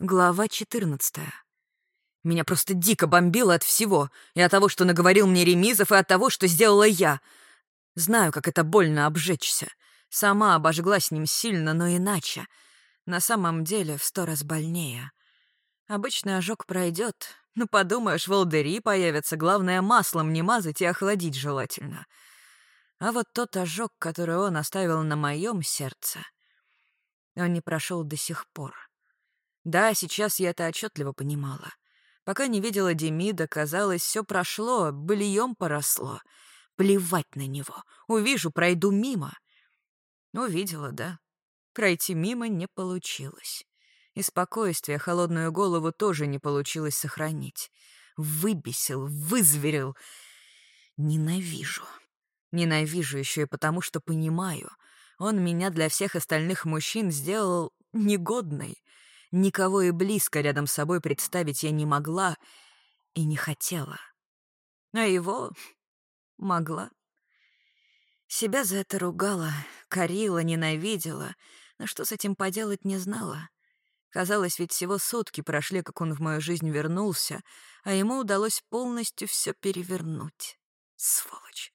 Глава 14. Меня просто дико бомбило от всего. И от того, что наговорил мне Ремизов, и от того, что сделала я. Знаю, как это больно обжечься. Сама обожгла с ним сильно, но иначе. На самом деле в сто раз больнее. Обычный ожог пройдет. Ну, подумаешь, волдыри появятся. Главное, маслом не мазать и охладить желательно. А вот тот ожог, который он оставил на моем сердце, он не прошел до сих пор. Да, сейчас я это отчетливо понимала. Пока не видела Демида, казалось, все прошло, быльем поросло. Плевать на него. Увижу, пройду мимо. Увидела, да. Пройти мимо не получилось. И спокойствие, холодную голову тоже не получилось сохранить. Выбесил, вызверил. Ненавижу. Ненавижу еще и потому, что понимаю. Он меня для всех остальных мужчин сделал негодной. Никого и близко рядом с собой представить я не могла и не хотела. А его могла. Себя за это ругала, корила, ненавидела, но что с этим поделать не знала. Казалось, ведь всего сутки прошли, как он в мою жизнь вернулся, а ему удалось полностью все перевернуть. Сволочь.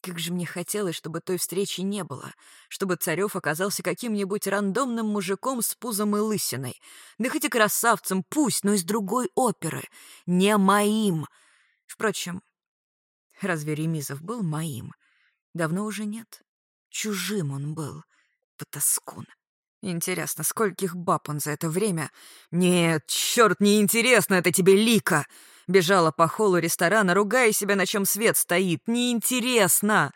Как же мне хотелось, чтобы той встречи не было, чтобы Царев оказался каким-нибудь рандомным мужиком с пузом и лысиной. Да хоть и красавцем, пусть, но из другой оперы. Не моим. Впрочем, разве Ремизов был моим? Давно уже нет. Чужим он был. Потаскун. Интересно, скольких баб он за это время... Нет, черт, не интересно это тебе, Лика! Бежала по холлу ресторана, ругая себя, на чем свет стоит. Неинтересно!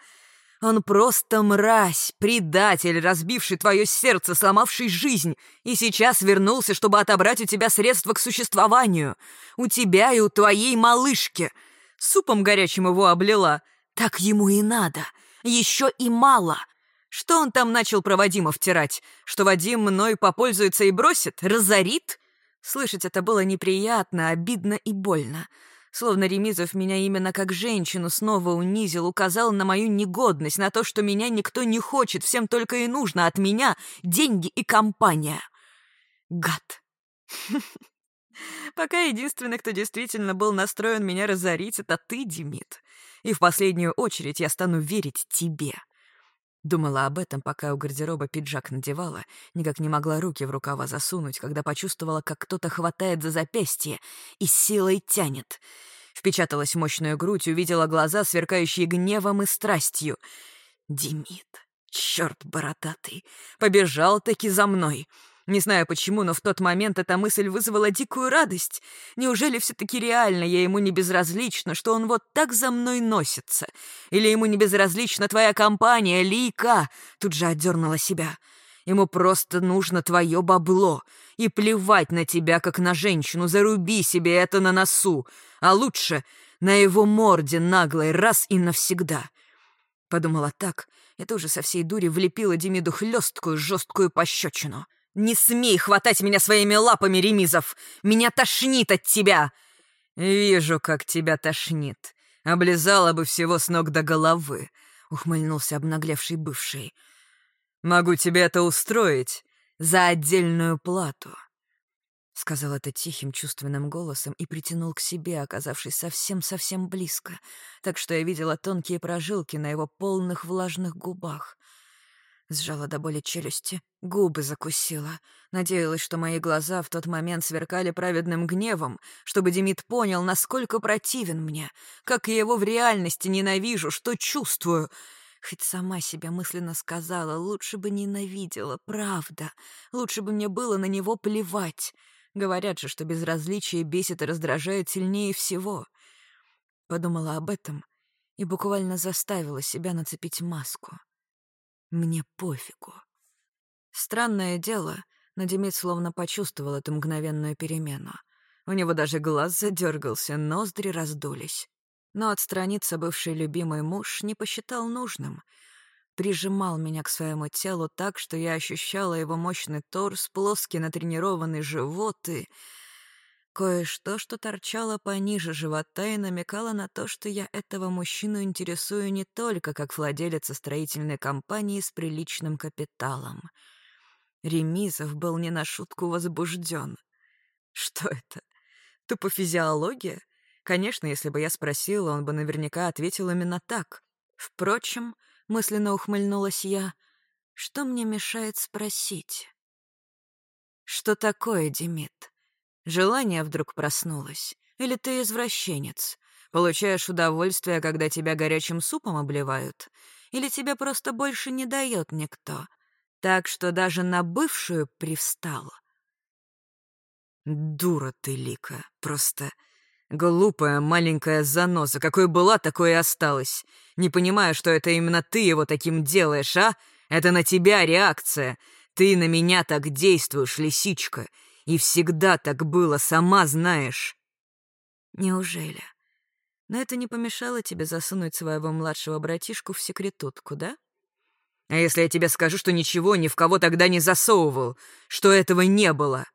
Он просто мразь, предатель, разбивший твое сердце, сломавший жизнь, и сейчас вернулся, чтобы отобрать у тебя средства к существованию. У тебя и у твоей малышки. Супом горячим его облила. Так ему и надо. Еще и мало. Что он там начал про Вадима втирать? Что Вадим мной попользуется и бросит? Разорит? Слышать это было неприятно, обидно и больно. Словно Ремизов меня именно как женщину снова унизил, указал на мою негодность, на то, что меня никто не хочет, всем только и нужно от меня деньги и компания. Гад. Пока единственный, кто действительно был настроен меня разорить, это ты, Демид. И в последнюю очередь я стану верить тебе. Думала об этом, пока у гардероба пиджак надевала, никак не могла руки в рукава засунуть, когда почувствовала, как кто-то хватает за запястье и силой тянет. Впечаталась в мощную грудь, увидела глаза, сверкающие гневом и страстью. «Демид, черт бородатый, побежал-таки за мной!» Не знаю почему, но в тот момент эта мысль вызвала дикую радость. Неужели все-таки реально я ему не безразлична, что он вот так за мной носится? Или ему не безразлична твоя компания, Лика? Тут же отдернула себя. Ему просто нужно твое бабло. И плевать на тебя, как на женщину, заруби себе это на носу. А лучше на его морде наглой раз и навсегда. Подумала так, и тоже со всей дури влепила Демиду хлесткую жесткую пощечину. «Не смей хватать меня своими лапами, Ремизов! Меня тошнит от тебя!» «Вижу, как тебя тошнит. Облизала бы всего с ног до головы», — ухмыльнулся обнаглевший бывший. «Могу тебе это устроить за отдельную плату», — сказал это тихим чувственным голосом и притянул к себе, оказавшись совсем-совсем близко, так что я видела тонкие прожилки на его полных влажных губах. Сжала до боли челюсти, губы закусила. Надеялась, что мои глаза в тот момент сверкали праведным гневом, чтобы Демид понял, насколько противен мне, как я его в реальности ненавижу, что чувствую. Хоть сама себя мысленно сказала, лучше бы ненавидела, правда. Лучше бы мне было на него плевать. Говорят же, что безразличие бесит и раздражает сильнее всего. Подумала об этом и буквально заставила себя нацепить маску. Мне пофигу. Странное дело, но Демид словно почувствовал эту мгновенную перемену. У него даже глаз задергался, ноздри раздулись. Но отстраниться бывший любимый муж не посчитал нужным. Прижимал меня к своему телу так, что я ощущала его мощный торс, плоский натренированный живот и Кое-что, что торчало пониже живота и намекало на то, что я этого мужчину интересую не только как владелица строительной компании с приличным капиталом. Ремизов был не на шутку возбужден. Что это? Тупо физиология? Конечно, если бы я спросила, он бы наверняка ответил именно так. Впрочем, мысленно ухмыльнулась я, что мне мешает спросить? Что такое, Демид? Желание вдруг проснулось? Или ты извращенец? Получаешь удовольствие, когда тебя горячим супом обливают? Или тебе просто больше не дает никто? Так что даже на бывшую привстал? Дура ты, Лика, просто глупая маленькая заноза. Какой была, такой и осталась. Не понимаю, что это именно ты его таким делаешь, а? Это на тебя реакция. Ты на меня так действуешь, лисичка. И всегда так было, сама знаешь. Неужели? Но это не помешало тебе засунуть своего младшего братишку в секретутку, да? А если я тебе скажу, что ничего ни в кого тогда не засовывал, что этого не было?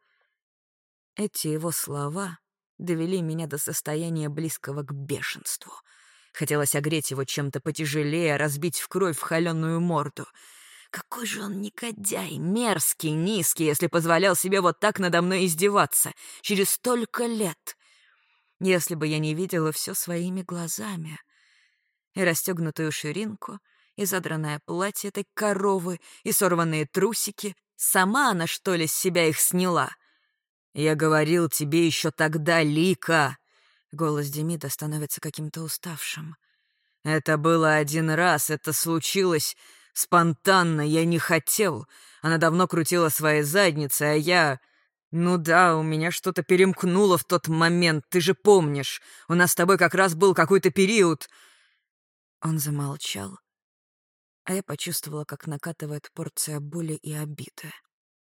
Эти его слова довели меня до состояния близкого к бешенству. Хотелось огреть его чем-то потяжелее, разбить в кровь холеную морду. Какой же он негодяй, мерзкий, низкий, если позволял себе вот так надо мной издеваться, через столько лет. Если бы я не видела все своими глазами. И расстегнутую ширинку, и задранное платье этой коровы, и сорванные трусики. Сама она, что ли, с себя их сняла — «Я говорил тебе еще тогда, Лика!» Голос Демида становится каким-то уставшим. «Это было один раз, это случилось спонтанно, я не хотел. Она давно крутила свои задницы, а я... Ну да, у меня что-то перемкнуло в тот момент, ты же помнишь. У нас с тобой как раз был какой-то период...» Он замолчал, а я почувствовала, как накатывает порция боли и обиды.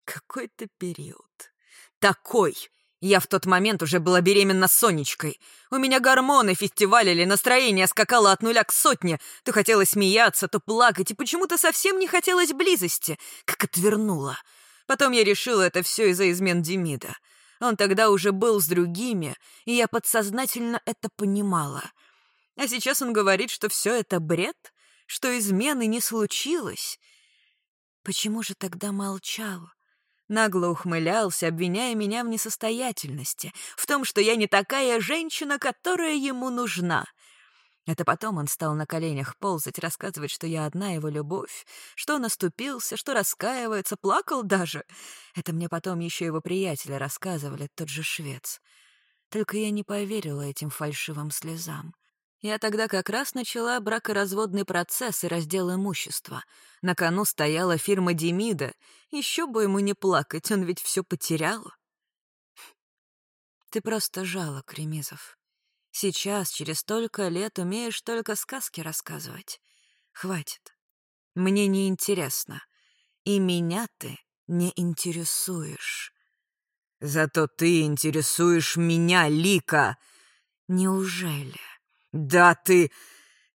Какой-то период такой. Я в тот момент уже была беременна Сонечкой. У меня гормоны фестивалили, настроение скакало от нуля к сотне. То хотелось смеяться, то плакать, и почему-то совсем не хотелось близости. Как отвернула. Потом я решила, это все из-за измен Демида. Он тогда уже был с другими, и я подсознательно это понимала. А сейчас он говорит, что все это бред, что измены не случилось. Почему же тогда молчал? Нагло ухмылялся, обвиняя меня в несостоятельности, в том, что я не такая женщина, которая ему нужна. Это потом он стал на коленях ползать, рассказывать, что я одна его любовь, что он оступился, что раскаивается, плакал даже. Это мне потом еще его приятели рассказывали, тот же швец. Только я не поверила этим фальшивым слезам. Я тогда как раз начала бракоразводный процесс и раздел имущества. На кону стояла фирма Демида. Еще бы ему не плакать, он ведь все потерял. Ты просто жалок, Ремизов. Сейчас, через столько лет, умеешь только сказки рассказывать. Хватит. Мне не интересно. И меня ты не интересуешь. Зато ты интересуешь меня, Лика. Неужели? «Да ты...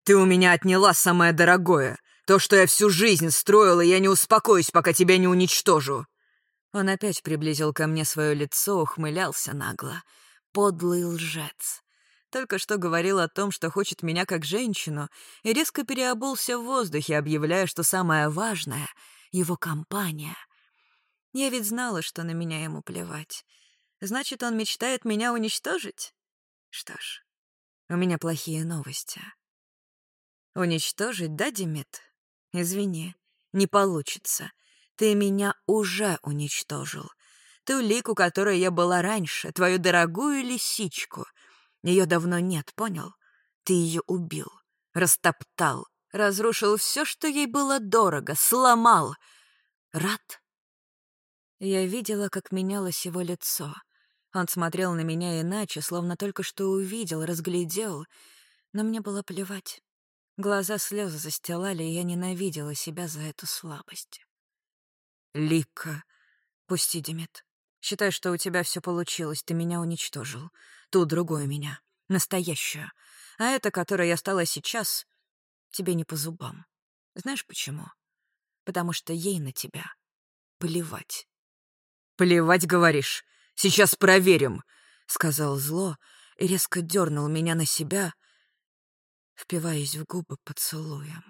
ты у меня отняла самое дорогое. То, что я всю жизнь строила, я не успокоюсь, пока тебя не уничтожу». Он опять приблизил ко мне свое лицо, ухмылялся нагло. Подлый лжец. Только что говорил о том, что хочет меня как женщину, и резко переобулся в воздухе, объявляя, что самое важное — его компания. Я ведь знала, что на меня ему плевать. Значит, он мечтает меня уничтожить? Что ж, у меня плохие новости. Уничтожить, да, Демид? Извини, не получится. Ты меня уже уничтожил. Ту лику, которой я была раньше, твою дорогую лисичку. Ее давно нет, понял? Ты ее убил, растоптал, разрушил все, что ей было дорого, сломал. Рад? Я видела, как менялось его лицо — он смотрел на меня иначе, словно только что увидел, разглядел. Но мне было плевать. Глаза слезы застилали, и я ненавидела себя за эту слабость. «Лика, пусти, Демет. Считай, что у тебя все получилось, ты меня уничтожил. Ту другую меня, настоящую. А эта, которая я стала сейчас, тебе не по зубам. Знаешь почему? Потому что ей на тебя плевать». «Плевать, говоришь? Сейчас проверим», — сказал зло и резко дернул меня на себя, впиваясь в губы поцелуем.